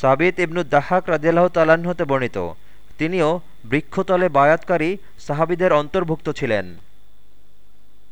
সাবিত ইবনু দাহাক রাজিয়াল্লাহ তাল্লাহ্ন হতে বর্ণিত। তিনিও বৃক্ষতলে বায়াতকারী সাহাবিদের অন্তর্ভুক্ত ছিলেন।